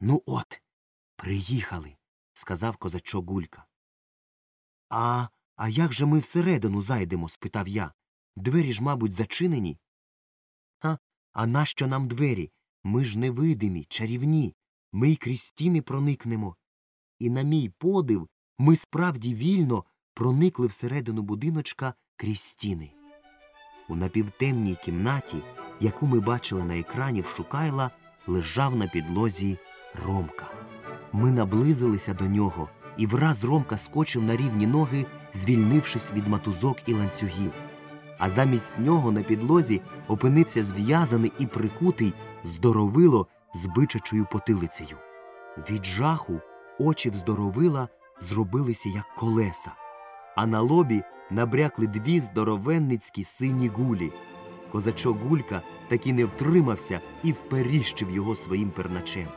Ну от, приїхали, сказав козачок Гулька. А а як же ми всередину зайдемо? спитав я. Двері ж, мабуть, зачинені. А, а нащо нам двері? Ми ж невидимі, чарівні. Ми й крізь стіни проникнемо. І, на мій подив, ми справді вільно проникли всередину будиночка крізь стіни. У напівтемній кімнаті, яку ми бачили на екрані в Шукайла, лежав на підлозі Ромка. Ми наблизилися до нього, і враз Ромка скочив на рівні ноги, звільнившись від матузок і ланцюгів. А замість нього на підлозі опинився зв'язаний і прикутий здоровило з бичачою потилицею. Від жаху очі вздоровила зробилися як колеса, а на лобі набрякли дві здоровенницькі сині гулі. Козачок Гулька таки не втримався і вперіщив його своїм перначем.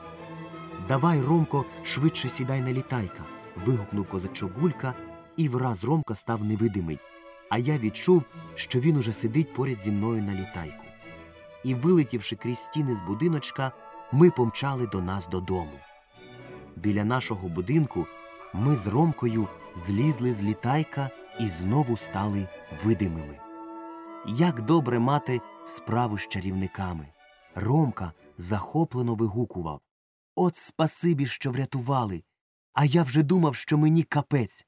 Давай, Ромко, швидше сідай на літайка. вигукнув козачок Гулька, і враз Ромка став невидимий, а я відчув, що він уже сидить поряд зі мною на літайку. І, вилетівши крізь стіни з будиночка, ми помчали до нас додому. Біля нашого будинку ми з Ромкою злізли з літайка і знову стали видимими. Як добре мати справу з чарівниками. Ромка захоплено вигукував От спасибі, що врятували. А я вже думав, що мені капець.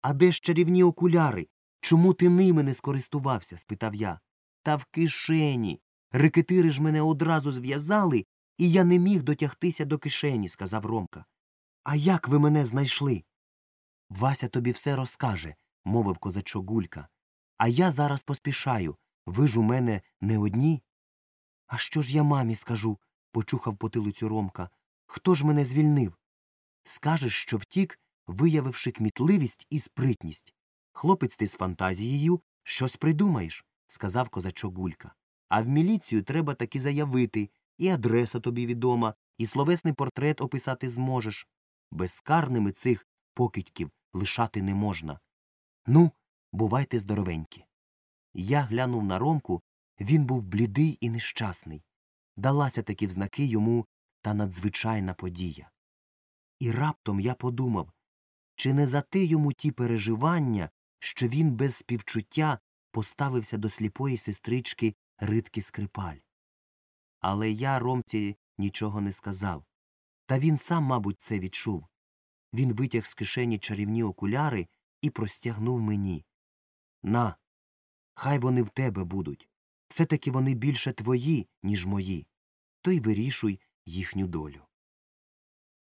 А де ж чарівні окуляри? Чому ти ними не скористувався? спитав я. Та в кишені. Рикетири ж мене одразу зв'язали, і я не міг дотягтися до кишені, сказав Ромка. А як ви мене знайшли? Вася тобі все розкаже, мовив козачок Гулька. А я зараз поспішаю. Ви ж у мене не одні. А що ж я мамі скажу? почухав потилицю Ромка. Хто ж мене звільнив? Скажеш, що втік, виявивши кмітливість і спритність. Хлопець ти з фантазією щось придумаєш, сказав козачок Гулька. А в міліцію треба таки заявити, і адреса тобі відома, і словесний портрет описати зможеш. Безкарними цих покидьків лишати не можна. Ну, бувайте здоровенькі. Я глянув на Ромку, він був блідий і нещасний. Далася таки в знаки йому та надзвичайна подія. І раптом я подумав, чи не за те йому ті переживання, що він без співчуття поставився до сліпої сестрички Ритки Скрипаль. Але я Ромці нічого не сказав. Та він сам, мабуть, це відчув. Він витяг з кишені чарівні окуляри і простягнув мені. На, хай вони в тебе будуть. Все таки вони більше твої, ніж мої. То й вирішуй їхню долю.